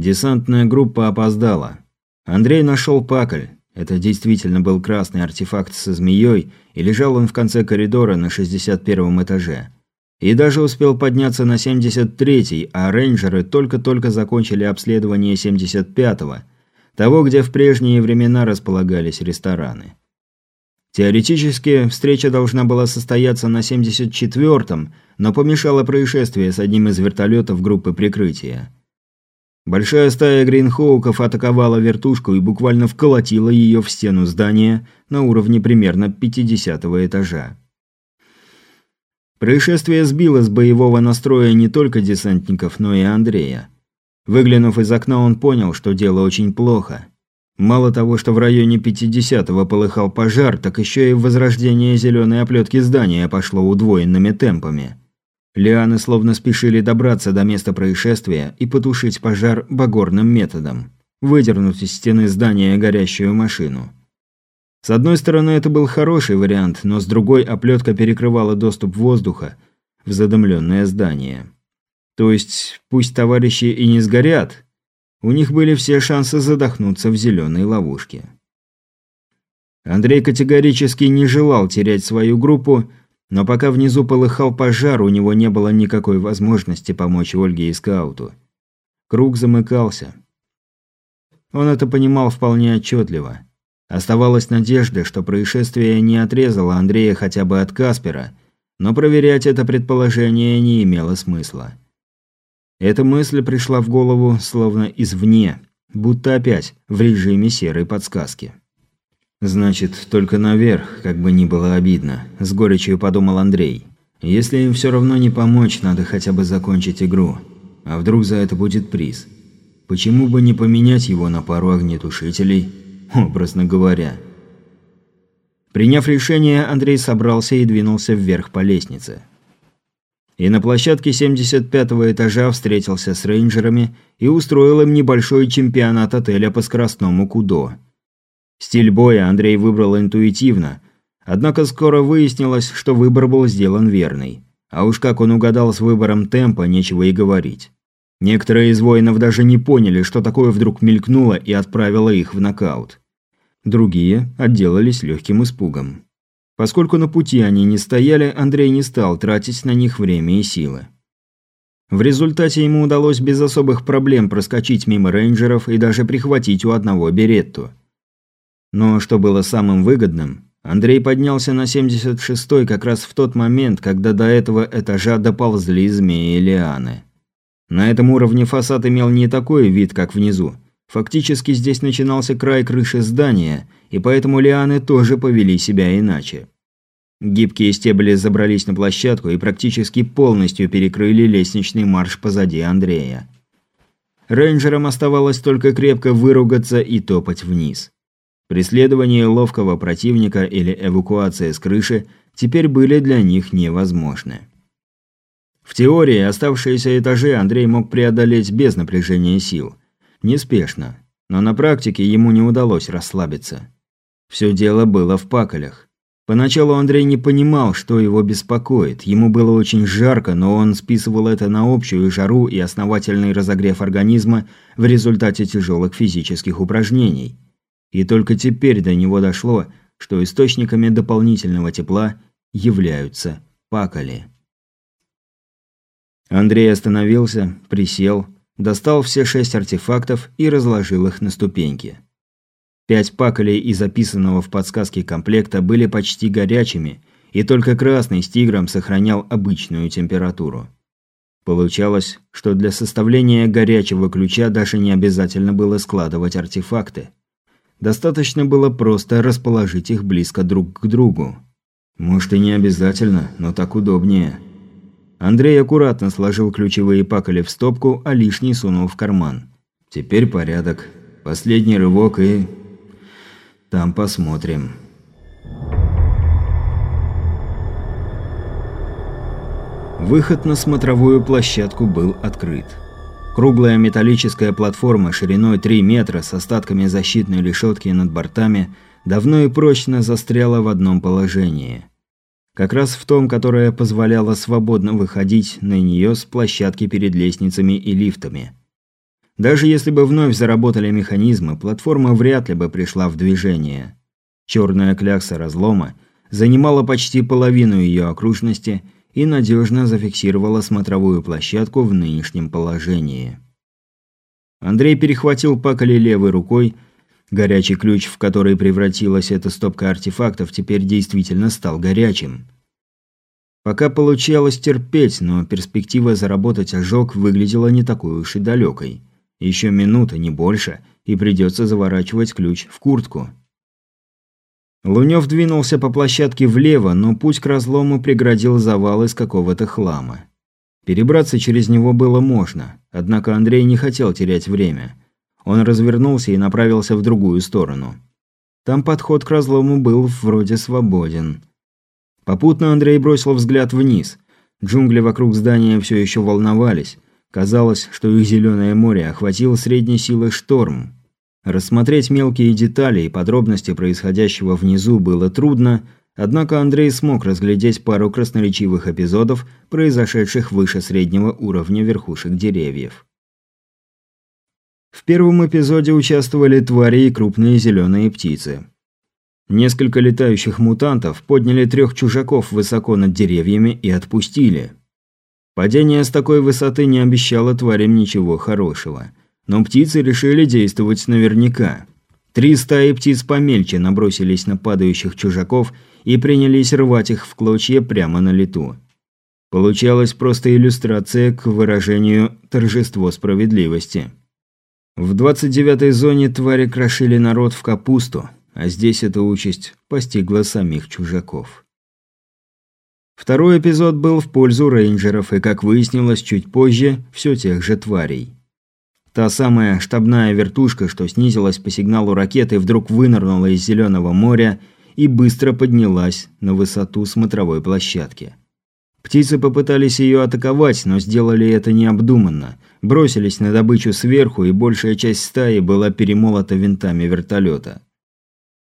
Десантная группа опоздала. Андрей нашел пакль. Это действительно был красный артефакт со змеей, и лежал он в конце коридора на 61 этаже. И даже успел подняться на 73-й, а рейнджеры только-только закончили обследование 75-го, того, где в прежние времена располагались рестораны. Теоретически, встреча должна была состояться на 74-м, но помешало происшествие с одним из вертолетов группы прикрытия. Большая стая гринхоуков атаковала вертушку и буквально вколотила ее в стену здания на уровне примерно 50 этажа. Происшествие сбило с боевого настроя не только десантников, но и Андрея. Выглянув из окна, он понял, что дело очень плохо. Мало того, что в районе 50-го полыхал пожар, так еще и возрождение зеленой оплетки здания пошло удвоенными темпами. Лианы словно спешили добраться до места происшествия и потушить пожар багорным методом. Выдернуть из стены здания горящую машину. С одной стороны, это был хороший вариант, но с другой оплетка перекрывала доступ воздуха в задымленное здание. То есть, пусть товарищи и не сгорят, у них были все шансы задохнуться в зеленой ловушке. Андрей категорически не желал терять свою группу, но пока внизу полыхал пожар, у него не было никакой возможности помочь Ольге и скауту. Круг замыкался. Он это понимал вполне отчетливо. Оставалась надежда, что происшествие не отрезало Андрея хотя бы от Каспера, но проверять это предположение не имело смысла. Эта мысль пришла в голову словно извне, будто опять в режиме серой подсказки. «Значит, только наверх, как бы ни было обидно», – с горечью подумал Андрей. «Если им все равно не помочь, надо хотя бы закончить игру. А вдруг за это будет приз? Почему бы не поменять его на пару огнетушителей, образно говоря?» Приняв решение, Андрей собрался и двинулся вверх по лестнице и на площадке 75-го этажа встретился с рейнджерами и устроил им небольшой чемпионат отеля по скоростному кудо. Стиль боя Андрей выбрал интуитивно, однако скоро выяснилось, что выбор был сделан верный. А уж как он угадал с выбором темпа, нечего и говорить. Некоторые из воинов даже не поняли, что такое вдруг мелькнуло и отправило их в нокаут. Другие отделались легким испугом. Поскольку на пути они не стояли, Андрей не стал тратить на них время и силы. В результате ему удалось без особых проблем проскочить мимо рейнджеров и даже прихватить у одного беретту. Но что было самым выгодным, Андрей поднялся на 76-й как раз в тот момент, когда до этого этажа доползли змеи и лианы. На этом уровне фасад имел не такой вид, как внизу. Фактически здесь начинался край крыши здания, и поэтому лианы тоже повели себя иначе. Гибкие стебли забрались на площадку и практически полностью перекрыли лестничный марш позади Андрея. Рейнджерам оставалось только крепко выругаться и топать вниз. Преследование ловкого противника или эвакуация с крыши теперь были для них невозможны. В теории оставшиеся этажи Андрей мог преодолеть без напряжения сил. Неспешно. Но на практике ему не удалось расслабиться. Все дело было в паколях. Поначалу Андрей не понимал, что его беспокоит. Ему было очень жарко, но он списывал это на общую жару и основательный разогрев организма в результате тяжелых физических упражнений. И только теперь до него дошло, что источниками дополнительного тепла являются пакали. Андрей остановился, присел, достал все шесть артефактов и разложил их на ступеньки. Пять паколей из записанного в подсказке комплекта были почти горячими, и только красный с тигром сохранял обычную температуру. Получалось, что для составления горячего ключа даже не обязательно было складывать артефакты. Достаточно было просто расположить их близко друг к другу. Может и не обязательно, но так удобнее. Андрей аккуратно сложил ключевые паколи в стопку, а лишний сунул в карман. Теперь порядок. Последний рывок и... Там посмотрим. Выход на смотровую площадку был открыт. Круглая металлическая платформа шириной 3 метра с остатками защитной решетки над бортами давно и прочно застряла в одном положении – как раз в том, которое позволяло свободно выходить на нее с площадки перед лестницами и лифтами. Даже если бы вновь заработали механизмы, платформа вряд ли бы пришла в движение. Черная клякса разлома занимала почти половину ее окружности и надежно зафиксировала смотровую площадку в нынешнем положении. Андрей перехватил пакали левой рукой, горячий ключ, в который превратилась эта стопка артефактов, теперь действительно стал горячим. Пока получалось терпеть, но перспектива заработать ожог выглядела не такой уж и далекой. Еще минута, не больше, и придется заворачивать ключ в куртку. Лунёв двинулся по площадке влево, но путь к разлому преградил завал из какого-то хлама. Перебраться через него было можно, однако Андрей не хотел терять время. Он развернулся и направился в другую сторону. Там подход к разлому был вроде свободен. Попутно Андрей бросил взгляд вниз. Джунгли вокруг здания все еще волновались. Казалось, что их зеленое море охватил средней силы шторм. Рассмотреть мелкие детали и подробности происходящего внизу было трудно, однако Андрей смог разглядеть пару красноречивых эпизодов, произошедших выше среднего уровня верхушек деревьев. В первом эпизоде участвовали твари и крупные зеленые птицы. Несколько летающих мутантов подняли трех чужаков высоко над деревьями и отпустили. Падение с такой высоты не обещало тварям ничего хорошего – но птицы решили действовать наверняка. Три стаи птиц помельче набросились на падающих чужаков и принялись рвать их в клочья прямо на лету. Получалась просто иллюстрация к выражению «торжество справедливости». В 29-й зоне твари крошили народ в капусту, а здесь эта участь постигла самих чужаков. Второй эпизод был в пользу рейнджеров и, как выяснилось чуть позже, все тех же тварей. Та самая штабная вертушка, что снизилась по сигналу ракеты, вдруг вынырнула из зеленого моря и быстро поднялась на высоту смотровой площадки. Птицы попытались ее атаковать, но сделали это необдуманно. Бросились на добычу сверху, и большая часть стаи была перемолота винтами вертолета.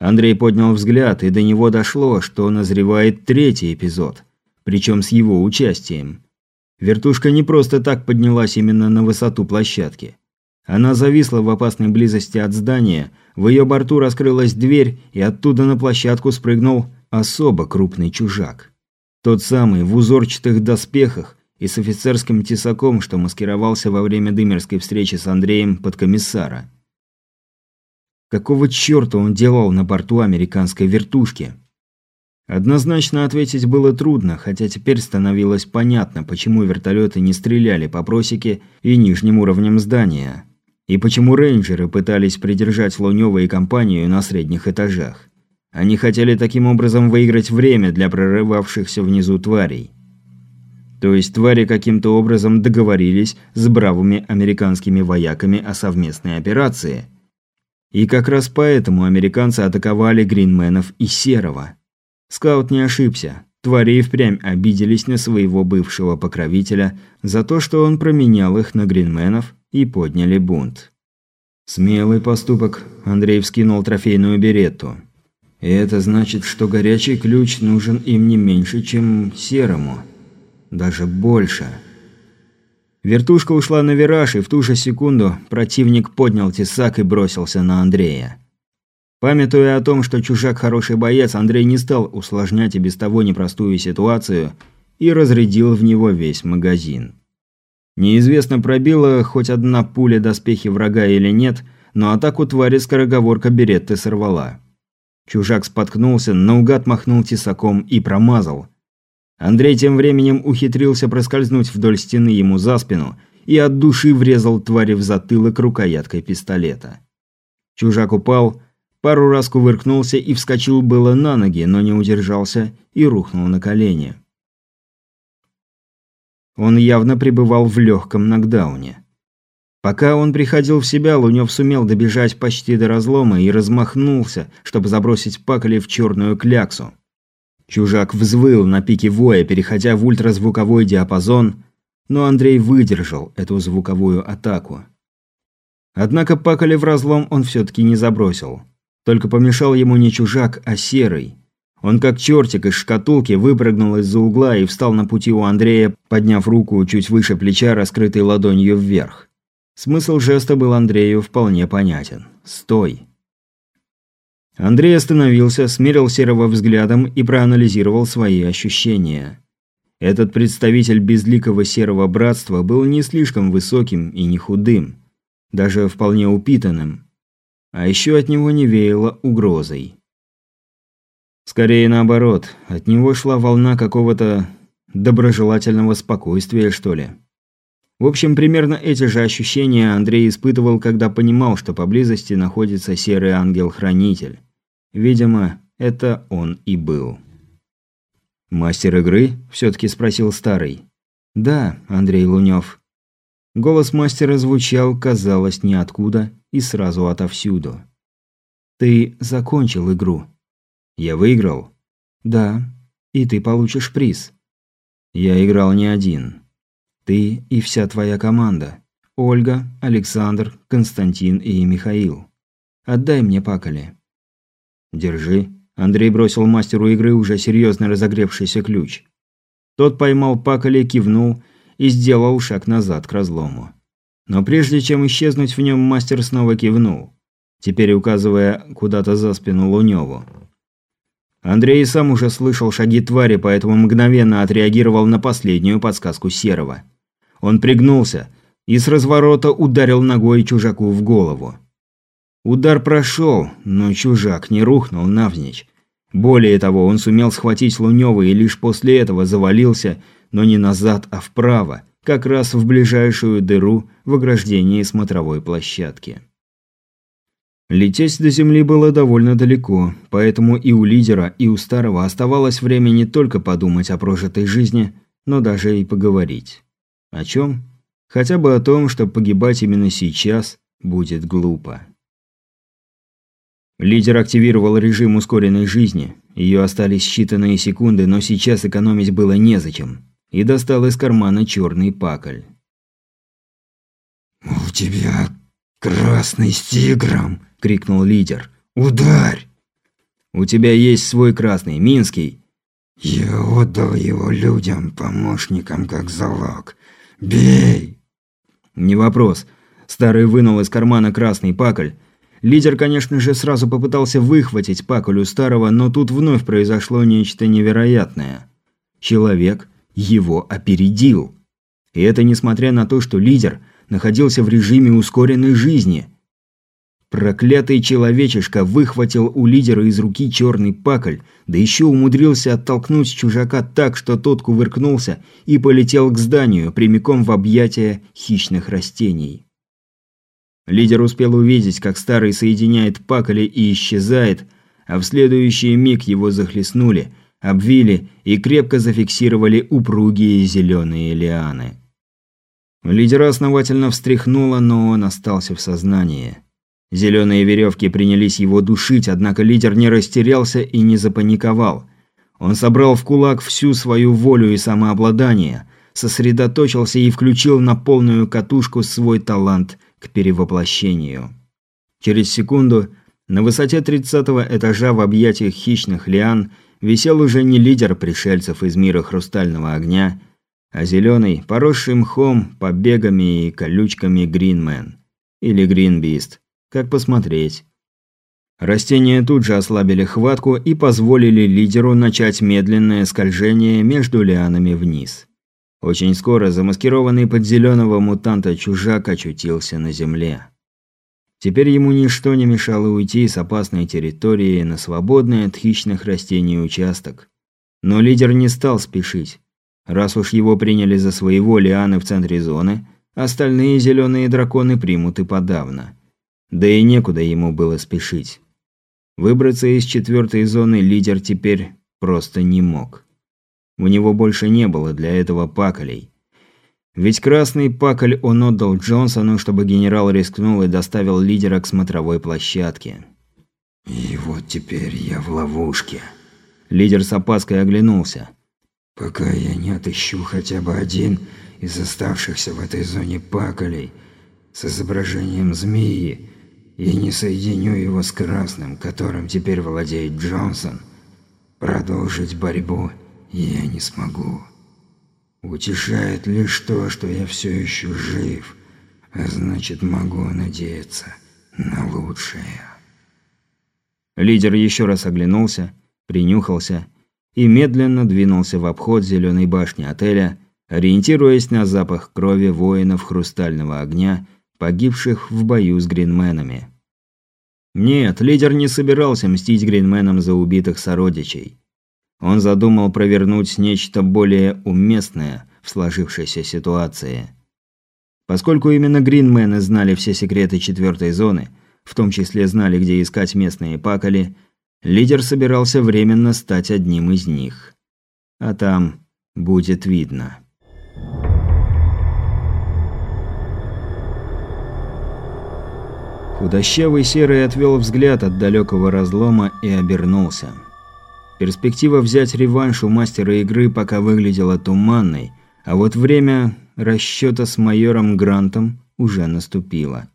Андрей поднял взгляд, и до него дошло, что назревает третий эпизод, причем с его участием. Вертушка не просто так поднялась именно на высоту площадки. Она зависла в опасной близости от здания, в ее борту раскрылась дверь, и оттуда на площадку спрыгнул особо крупный чужак. Тот самый, в узорчатых доспехах и с офицерским тесаком, что маскировался во время дымерской встречи с Андреем под комиссара. Какого черта он делал на борту американской вертушки? Однозначно ответить было трудно, хотя теперь становилось понятно, почему вертолеты не стреляли по просеке и нижним уровням здания. И почему рейнджеры пытались придержать Лунёва и компанию на средних этажах? Они хотели таким образом выиграть время для прорывавшихся внизу тварей. То есть твари каким-то образом договорились с бравыми американскими вояками о совместной операции. И как раз поэтому американцы атаковали Гринменов и Серого. Скаут не ошибся. Твари и впрямь обиделись на своего бывшего покровителя за то, что он променял их на Гринменов и подняли бунт. Смелый поступок, Андрей вскинул трофейную беретту. И это значит, что горячий ключ нужен им не меньше, чем серому. Даже больше. Вертушка ушла на вираж, и в ту же секунду противник поднял тесак и бросился на Андрея. Памятуя о том, что чужак хороший боец, Андрей не стал усложнять и без того непростую ситуацию и разрядил в него весь магазин. Неизвестно, пробила хоть одна пуля доспехи врага или нет, но атаку твари скороговорка Беретты сорвала. Чужак споткнулся, наугад махнул тесаком и промазал. Андрей тем временем ухитрился проскользнуть вдоль стены ему за спину и от души врезал твари в затылок рукояткой пистолета. Чужак упал, пару раз кувыркнулся и вскочил было на ноги, но не удержался и рухнул на колени. Он явно пребывал в легком нокдауне. Пока он приходил в себя, Лунёв сумел добежать почти до разлома и размахнулся, чтобы забросить Пакали в черную кляксу. Чужак взвыл на пике воя, переходя в ультразвуковой диапазон, но Андрей выдержал эту звуковую атаку. Однако Пакали в разлом он все-таки не забросил. Только помешал ему не чужак, а серый. Он как чертик из шкатулки выпрыгнул из-за угла и встал на пути у Андрея, подняв руку чуть выше плеча, раскрытой ладонью вверх. Смысл жеста был Андрею вполне понятен. «Стой!» Андрей остановился, смерил Серого взглядом и проанализировал свои ощущения. Этот представитель безликого Серого Братства был не слишком высоким и не худым, даже вполне упитанным. А еще от него не веяло угрозой. Скорее наоборот, от него шла волна какого-то доброжелательного спокойствия, что ли. В общем, примерно эти же ощущения Андрей испытывал, когда понимал, что поблизости находится серый ангел-хранитель. Видимо, это он и был. «Мастер игры?» – все-таки спросил старый. «Да, Андрей Лунев». Голос мастера звучал, казалось, ниоткуда и сразу отовсюду. «Ты закончил игру». «Я выиграл?» «Да, и ты получишь приз». «Я играл не один. Ты и вся твоя команда. Ольга, Александр, Константин и Михаил. Отдай мне пакали. Держи. Андрей бросил мастеру игры уже серьезно разогревшийся ключ. Тот поймал пакали, кивнул и сделал шаг назад к разлому. Но прежде чем исчезнуть в нем, мастер снова кивнул, теперь указывая куда-то за спину Лунёву. Андрей сам уже слышал шаги твари, поэтому мгновенно отреагировал на последнюю подсказку Серого. Он пригнулся и с разворота ударил ногой чужаку в голову. Удар прошел, но чужак не рухнул навзничь. Более того, он сумел схватить Лунёва и лишь после этого завалился, но не назад, а вправо, как раз в ближайшую дыру в ограждении смотровой площадки. Лететь до земли было довольно далеко, поэтому и у лидера, и у старого оставалось время не только подумать о прожитой жизни, но даже и поговорить. О чем? Хотя бы о том, что погибать именно сейчас будет глупо. Лидер активировал режим ускоренной жизни. Ее остались считанные секунды, но сейчас экономить было незачем. И достал из кармана черный пакль. «У тебя красный с тигром!» – крикнул лидер. «Ударь!» «У тебя есть свой красный, Минский!» «Я отдал его людям, помощникам, как залог. «Бей!» «Не вопрос». Старый вынул из кармана красный пакль. Лидер, конечно же, сразу попытался выхватить пакль у старого, но тут вновь произошло нечто невероятное. Человек его опередил. И это несмотря на то, что лидер находился в режиме ускоренной жизни – Проклятый человечишка выхватил у лидера из руки черный пакль, да еще умудрился оттолкнуть чужака так, что тот кувыркнулся и полетел к зданию, прямиком в объятия хищных растений. Лидер успел увидеть, как старый соединяет пакли и исчезает, а в следующий миг его захлестнули, обвили и крепко зафиксировали упругие зеленые лианы. Лидера основательно встряхнуло, но он остался в сознании. Зеленые веревки принялись его душить, однако лидер не растерялся и не запаниковал. Он собрал в кулак всю свою волю и самообладание, сосредоточился и включил на полную катушку свой талант к перевоплощению. Через секунду на высоте 30 этажа в объятиях хищных лиан висел уже не лидер пришельцев из мира хрустального огня, а зеленый, поросший мхом, побегами и колючками Гринмен или Гринбист – как посмотреть. Растения тут же ослабили хватку и позволили лидеру начать медленное скольжение между лианами вниз. Очень скоро замаскированный под зеленого мутанта чужак очутился на земле. Теперь ему ничто не мешало уйти с опасной территории на свободный от хищных растений участок. Но лидер не стал спешить. Раз уж его приняли за своего лианы в центре зоны, остальные зеленые драконы примут и подавно. Да и некуда ему было спешить. Выбраться из четвертой зоны лидер теперь просто не мог. У него больше не было для этого паколей. Ведь красный паколь он отдал Джонсону, чтобы генерал рискнул и доставил лидера к смотровой площадке. «И вот теперь я в ловушке». Лидер с опаской оглянулся. «Пока я не отыщу хотя бы один из оставшихся в этой зоне паколей с изображением змеи, и не соединю его с красным, которым теперь владеет Джонсон, продолжить борьбу я не смогу. Утешает лишь то, что я все еще жив, а значит могу надеяться на лучшее. Лидер еще раз оглянулся, принюхался и медленно двинулся в обход зеленой башни отеля, ориентируясь на запах крови воинов хрустального огня, погибших в бою с гринменами. Нет, лидер не собирался мстить гринменам за убитых сородичей. Он задумал провернуть нечто более уместное в сложившейся ситуации. Поскольку именно гринмены знали все секреты четвертой зоны, в том числе знали, где искать местные пакали, лидер собирался временно стать одним из них. А там будет видно. Худощавый серый отвел взгляд от далекого разлома и обернулся. Перспектива взять реванш у мастера игры пока выглядела туманной, а вот время расчета с майором Грантом уже наступило.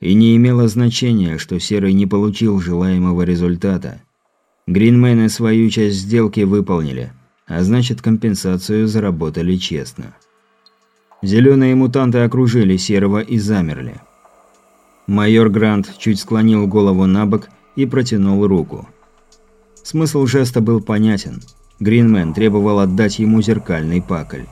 И не имело значения, что Серый не получил желаемого результата. Гринмены свою часть сделки выполнили, а значит компенсацию заработали честно. Зеленые мутанты окружили Серого и замерли. Майор Грант чуть склонил голову на бок и протянул руку. Смысл жеста был понятен. Гринмен требовал отдать ему зеркальный пакль.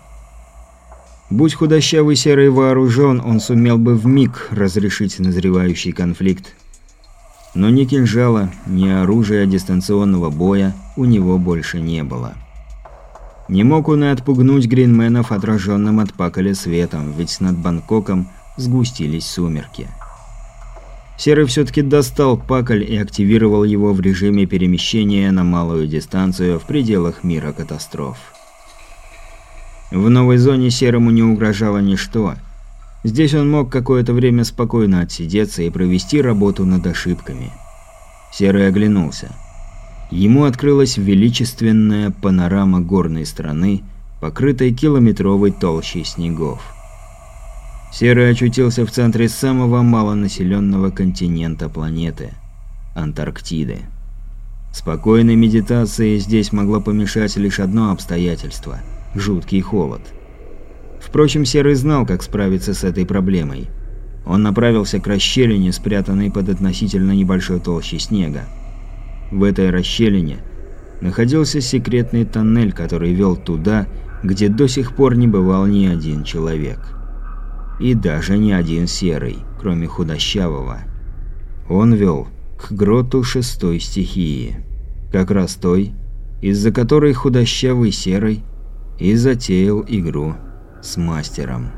Будь худощавый серый вооружен, он сумел бы в миг разрешить назревающий конфликт. Но ни кинжала, ни оружия дистанционного боя у него больше не было. Не мог он и отпугнуть гринменов отраженным от паколя светом, ведь над Бангкоком сгустились сумерки. Серый все-таки достал пакль и активировал его в режиме перемещения на малую дистанцию в пределах мира катастроф. В новой зоне Серому не угрожало ничто. Здесь он мог какое-то время спокойно отсидеться и провести работу над ошибками. Серый оглянулся. Ему открылась величественная панорама горной страны, покрытой километровой толщей снегов. Серый очутился в центре самого малонаселенного континента планеты – Антарктиды. Спокойной медитации здесь могло помешать лишь одно обстоятельство – жуткий холод. Впрочем, Серый знал, как справиться с этой проблемой. Он направился к расщелине, спрятанной под относительно небольшой толщей снега. В этой расщелине находился секретный тоннель, который вел туда, где до сих пор не бывал ни один человек. И даже не один серый, кроме худощавого. Он вел к гроту шестой стихии. Как раз той, из-за которой худощавый серый и затеял игру с мастером.